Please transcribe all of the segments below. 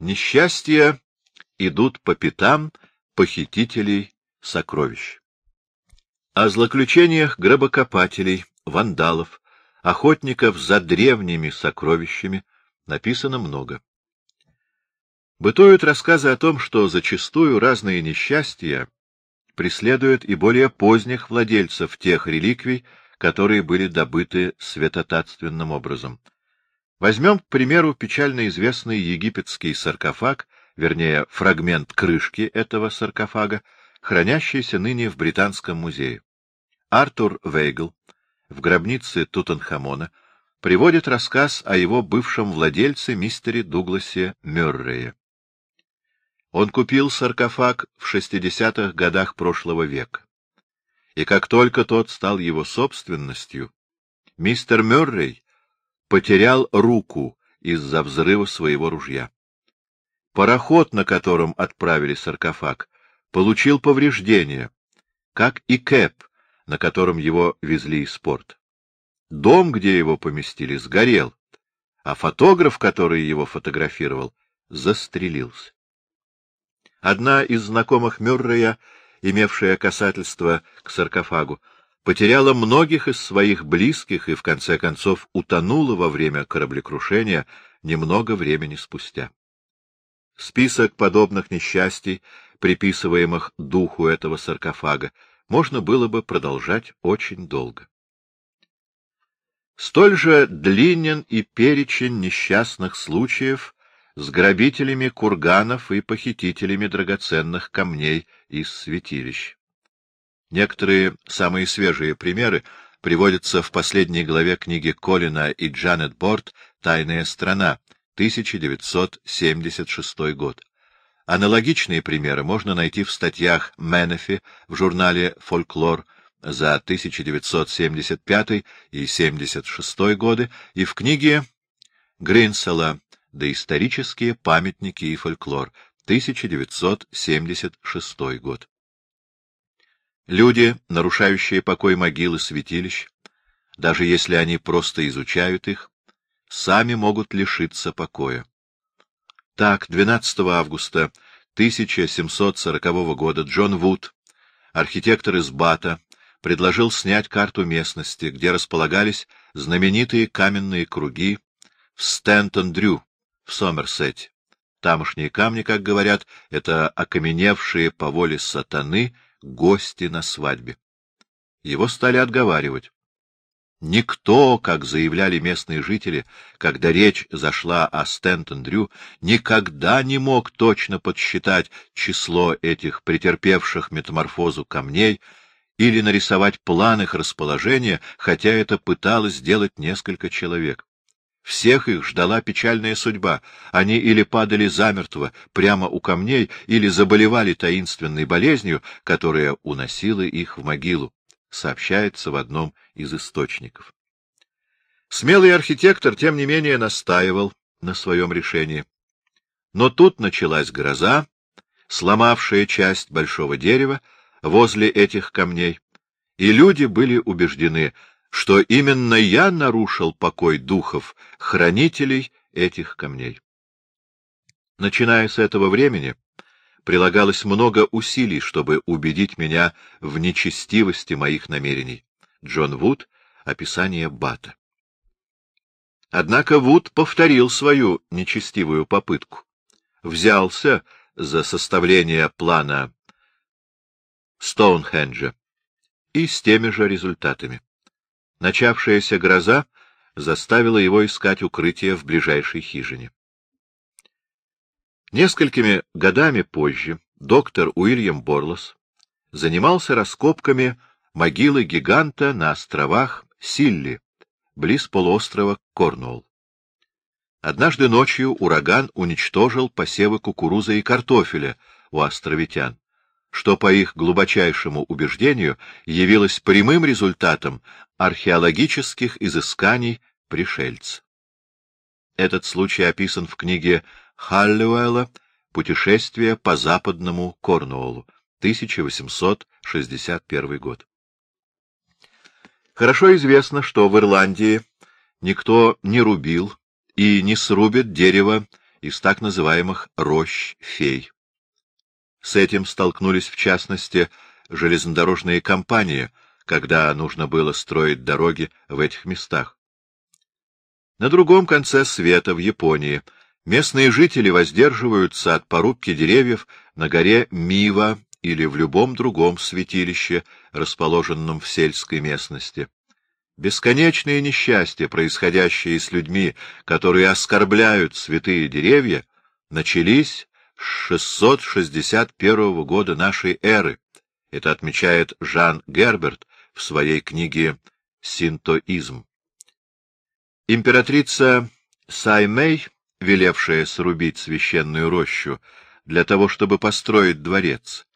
Несчастья идут по пятам похитителей сокровищ. О злоключениях гробокопателей, вандалов, охотников за древними сокровищами написано много. Бытуют рассказы о том, что зачастую разные несчастья преследуют и более поздних владельцев тех реликвий, которые были добыты святотатственным образом. Возьмем, к примеру, печально известный египетский саркофаг, вернее, фрагмент крышки этого саркофага, хранящийся ныне в Британском музее. Артур Вейгл в гробнице Тутанхамона приводит рассказ о его бывшем владельце мистере Дугласе Мюррее. Он купил саркофаг в 60-х годах прошлого века. И как только тот стал его собственностью, мистер Мюррей потерял руку из-за взрыва своего ружья. Пароход, на котором отправили саркофаг, получил повреждения, как и Кэп, на котором его везли из порта. Дом, где его поместили, сгорел, а фотограф, который его фотографировал, застрелился. Одна из знакомых Мюррея, имевшая касательство к саркофагу, потеряла многих из своих близких и, в конце концов, утонула во время кораблекрушения немного времени спустя. Список подобных несчастий, приписываемых духу этого саркофага, можно было бы продолжать очень долго. Столь же длинен и перечень несчастных случаев, с грабителями курганов и похитителями драгоценных камней из святилищ. Некоторые самые свежие примеры приводятся в последней главе книги Колина и Джанет Борт «Тайная страна», 1976 год. Аналогичные примеры можно найти в статьях Менефи в журнале «Фольклор» за 1975 и 1976 годы и в книге Гринсела Доисторические памятники и фольклор, 1976 год. Люди, нарушающие покой могил и святилищ, даже если они просто изучают их, сами могут лишиться покоя. Так, 12 августа 1740 года Джон Вуд, архитектор из Бата, предложил снять карту местности, где располагались знаменитые каменные круги в Стентон-Дрю, в Сомерсете. Тамошние камни, как говорят, это окаменевшие по воле сатаны гости на свадьбе. Его стали отговаривать. Никто, как заявляли местные жители, когда речь зашла о Стентон-Дрю, никогда не мог точно подсчитать число этих претерпевших метаморфозу камней или нарисовать план их расположения, хотя это пыталось сделать несколько человек. Всех их ждала печальная судьба. Они или падали замертво прямо у камней, или заболевали таинственной болезнью, которая уносила их в могилу, сообщается в одном из источников. Смелый архитектор, тем не менее, настаивал на своем решении. Но тут началась гроза, сломавшая часть большого дерева возле этих камней, и люди были убеждены — что именно я нарушил покой духов, хранителей этих камней. Начиная с этого времени, прилагалось много усилий, чтобы убедить меня в нечестивости моих намерений. Джон Вуд, описание Бата. Однако Вуд повторил свою нечестивую попытку. Взялся за составление плана Стоунхенджа и с теми же результатами. Начавшаяся гроза заставила его искать укрытие в ближайшей хижине. Несколькими годами позже доктор Уильям Борлос занимался раскопками могилы гиганта на островах Силли, близ полуострова Корнуолл. Однажды ночью ураган уничтожил посевы кукурузы и картофеля у островитян что, по их глубочайшему убеждению, явилось прямым результатом археологических изысканий пришельца. Этот случай описан в книге Халлиуэлла «Путешествие по западному Корнуоллу», 1861 год. Хорошо известно, что в Ирландии никто не рубил и не срубит дерево из так называемых рощ фей. С этим столкнулись, в частности, железнодорожные компании, когда нужно было строить дороги в этих местах. На другом конце света, в Японии, местные жители воздерживаются от порубки деревьев на горе Мива или в любом другом святилище, расположенном в сельской местности. Бесконечные несчастья, происходящие с людьми, которые оскорбляют святые деревья, начались 661 года нашей эры. Это отмечает Жан Герберт в своей книге «Синтоизм». Императрица Саймей, велевшая срубить священную рощу для того, чтобы построить дворец,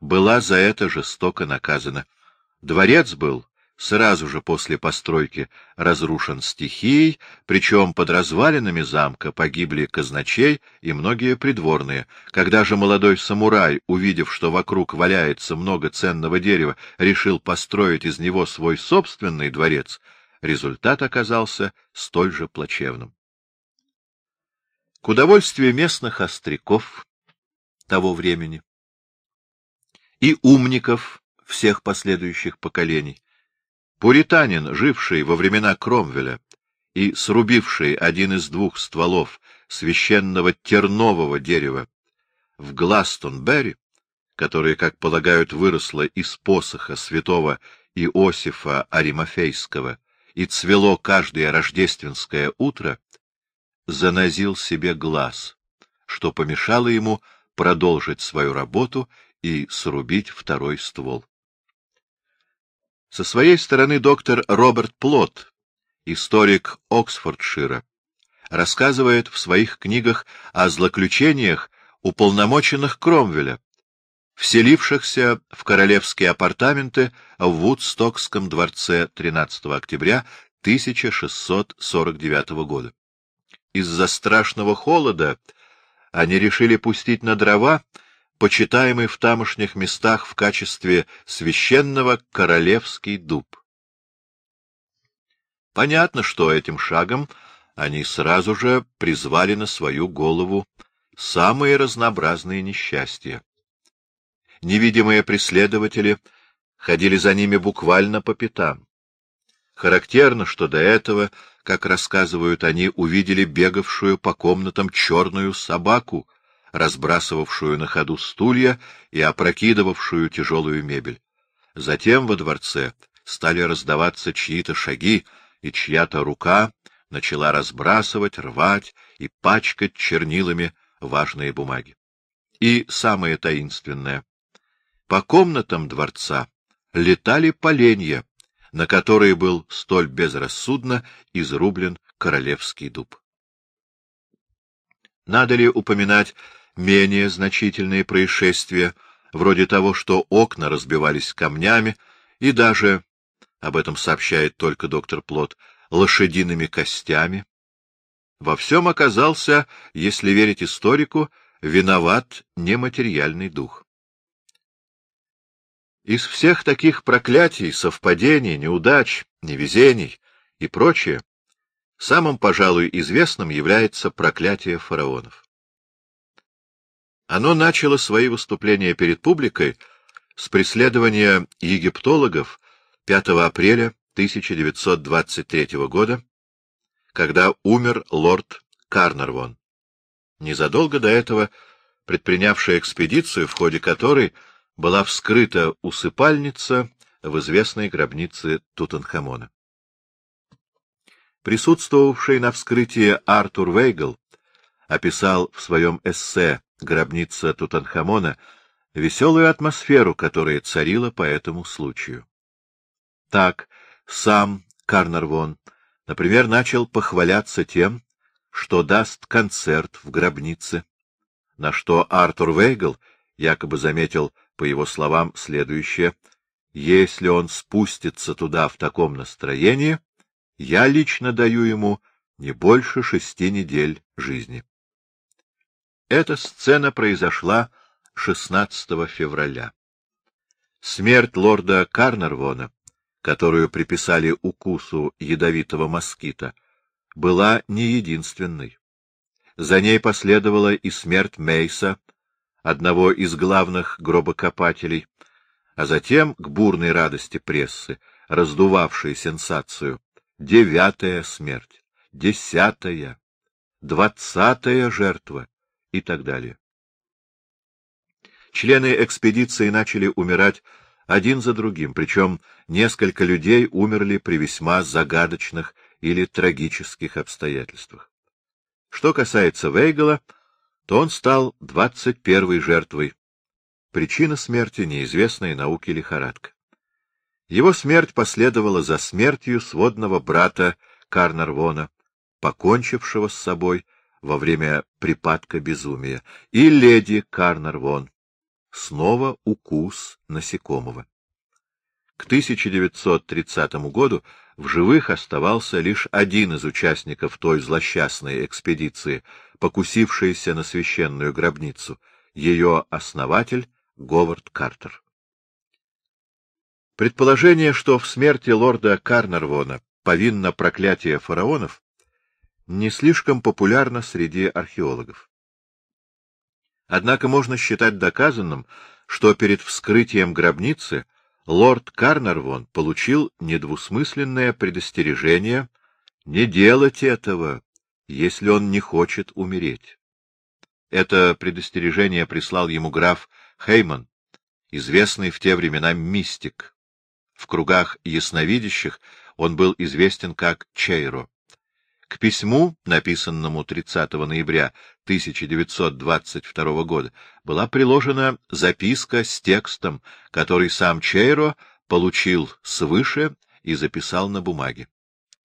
была за это жестоко наказана. Дворец был сразу же после постройки разрушен стихией, причем под развалинами замка погибли казначей и многие придворные. Когда же молодой самурай, увидев, что вокруг валяется много ценного дерева, решил построить из него свой собственный дворец, результат оказался столь же плачевным. К удовольствию местных остряков того времени и умников всех последующих поколений. Пуританин, живший во времена Кромвеля и срубивший один из двух стволов священного тернового дерева в Гластонберри, которое, как полагают, выросло из посоха святого Иосифа Аримафейского и цвело каждое рождественское утро, занозил себе глаз, что помешало ему продолжить свою работу и срубить второй ствол. Со своей стороны доктор Роберт Плот, историк Оксфордшира, рассказывает в своих книгах о злоключениях уполномоченных Кромвеля, вселившихся в королевские апартаменты в Вудстокском дворце 13 октября 1649 года. Из-за страшного холода они решили пустить на дрова почитаемый в тамошних местах в качестве священного королевский дуб. Понятно, что этим шагом они сразу же призвали на свою голову самые разнообразные несчастья. Невидимые преследователи ходили за ними буквально по пятам. Характерно, что до этого, как рассказывают они, увидели бегавшую по комнатам черную собаку, разбрасывавшую на ходу стулья и опрокидывавшую тяжелую мебель. Затем во дворце стали раздаваться чьи-то шаги, и чья-то рука начала разбрасывать, рвать и пачкать чернилами важные бумаги. И самое таинственное. По комнатам дворца летали поленья, на которые был столь безрассудно изрублен королевский дуб. Надо ли упоминать менее значительные происшествия, вроде того, что окна разбивались камнями и даже, об этом сообщает только доктор Плот, лошадиными костями. Во всем оказался, если верить историку, виноват нематериальный дух. Из всех таких проклятий, совпадений, неудач, невезений и прочее, самым, пожалуй, известным является проклятие фараонов. Оно начало свои выступления перед публикой с преследования египтологов 5 апреля 1923 года, когда умер лорд Карнарвон. Незадолго до этого предпринявшая экспедицию, в ходе которой была вскрыта усыпальница в известной гробнице Тутанхамона. Присутствовавший на вскрытии Артур Вейгл описал в своем эссе гробница Тутанхамона, веселую атмосферу, которая царила по этому случаю. Так, сам Карнарвон, например, начал похваляться тем, что даст концерт в гробнице, на что Артур Вейгл якобы заметил, по его словам, следующее «Если он спустится туда в таком настроении, я лично даю ему не больше шести недель жизни». Эта сцена произошла 16 февраля. Смерть лорда Карнарвона, которую приписали укусу ядовитого москита, была не единственной. За ней последовала и смерть Мейса, одного из главных гробокопателей, а затем, к бурной радости прессы, раздувавшей сенсацию, девятая смерть, десятая, двадцатая жертва и так далее. Члены экспедиции начали умирать один за другим, причем несколько людей умерли при весьма загадочных или трагических обстоятельствах. Что касается Вейгела, то он стал двадцать первой жертвой. Причина смерти — неизвестная науке лихорадка. Его смерть последовала за смертью сводного брата Карнарвона, покончившего с собой во время припадка безумия, и леди Карнарвон. Снова укус насекомого. К 1930 году в живых оставался лишь один из участников той злосчастной экспедиции, покусившейся на священную гробницу, ее основатель Говард Картер. Предположение, что в смерти лорда Карнарвона повинно проклятие фараонов, не слишком популярно среди археологов. Однако можно считать доказанным, что перед вскрытием гробницы лорд Карнарвон получил недвусмысленное предостережение не делать этого, если он не хочет умереть. Это предостережение прислал ему граф Хейман, известный в те времена мистик. В кругах ясновидящих он был известен как Чейро. К письму, написанному 30 ноября 1922 года, была приложена записка с текстом, который сам Чейро получил свыше и записал на бумаге.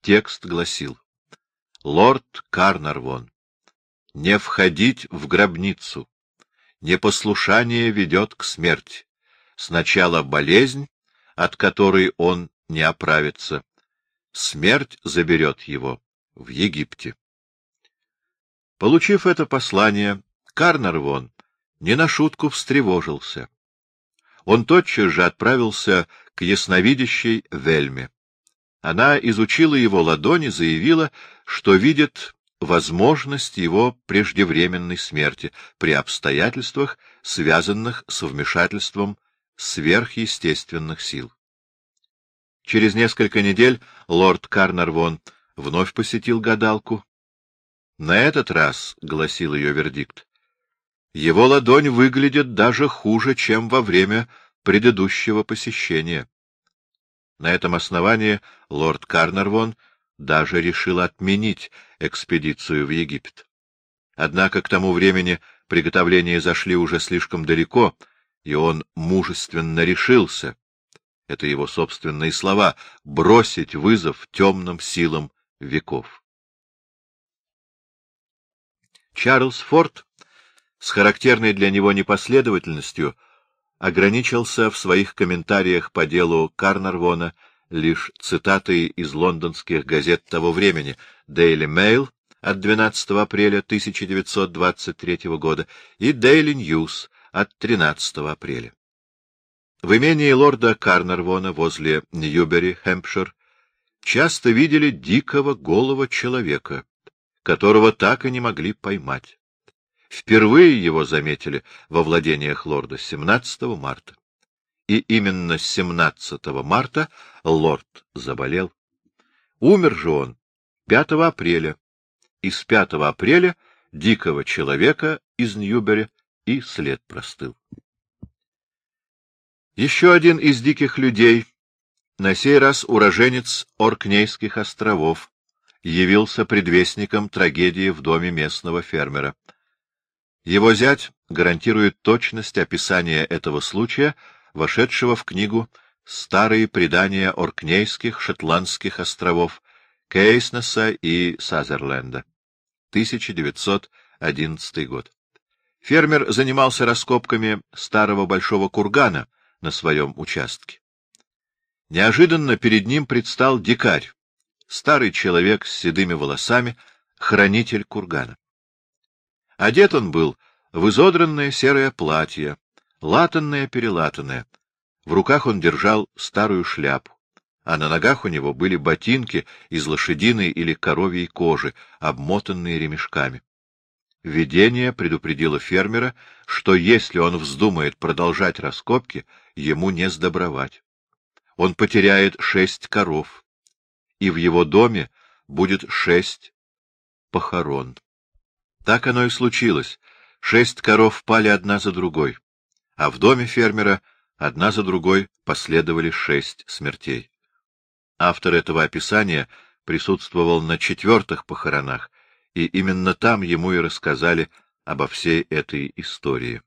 Текст гласил «Лорд Карнарвон, не входить в гробницу. Непослушание ведет к смерти. Сначала болезнь, от которой он не оправится. Смерть заберет его в Египте. Получив это послание, Карнарвон не на шутку встревожился. Он тотчас же отправился к ясновидящей Вельме. Она изучила его ладони, заявила, что видит возможность его преждевременной смерти при обстоятельствах, связанных с вмешательством сверхъестественных сил. Через несколько недель лорд Карнарвон вновь посетил гадалку. На этот раз, — гласил ее вердикт, — его ладонь выглядит даже хуже, чем во время предыдущего посещения. На этом основании лорд Карнарвон даже решил отменить экспедицию в Египет. Однако к тому времени приготовления зашли уже слишком далеко, и он мужественно решился, это его собственные слова, бросить вызов темным силам веков. Чарльз Форд с характерной для него непоследовательностью ограничился в своих комментариях по делу Карнарвона лишь цитатой из лондонских газет того времени Daily Mail от 12 апреля 1923 года и Daily News от 13 апреля. В имении лорда Карнарвона возле Ньюбери, Хэмпшир, часто видели дикого голого человека, которого так и не могли поймать. Впервые его заметили во владениях лорда 17 марта. И именно 17 марта лорд заболел. Умер же он 5 апреля, и с 5 апреля дикого человека из Ньюбери и след простыл. Еще один из диких людей, на сей раз уроженец Оркнейских островов, явился предвестником трагедии в доме местного фермера. Его зять гарантирует точность описания этого случая, вошедшего в книгу «Старые предания Оркнейских шотландских островов» Кейснеса и Сазерленда. 1911 год. Фермер занимался раскопками старого большого кургана на своем участке. Неожиданно перед ним предстал дикарь, старый человек с седыми волосами, хранитель кургана. Одет он был в изодранное серое платье, латанное-перелатанное. В руках он держал старую шляпу, а на ногах у него были ботинки из лошадиной или коровьей кожи, обмотанные ремешками. Видение предупредило фермера, что если он вздумает продолжать раскопки, ему не сдобровать. Он потеряет шесть коров, и в его доме будет шесть похорон. Так оно и случилось. Шесть коров пали одна за другой, а в доме фермера одна за другой последовали шесть смертей. Автор этого описания присутствовал на четвертых похоронах, и именно там ему и рассказали обо всей этой истории.